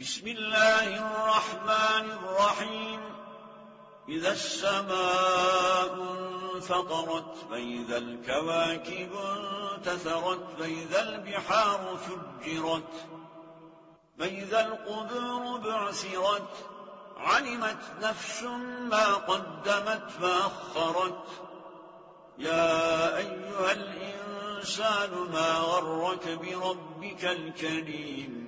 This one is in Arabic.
بسم الله الرحمن الرحيم. إذا السماء انفطرت فإذا الكواكب انتثرت فإذا البحار فجرت فإذا القبور بعثرت علمت نفس ما قدمت فأخرت. يا أيها الإنسان ما غرك بربك الكريم؟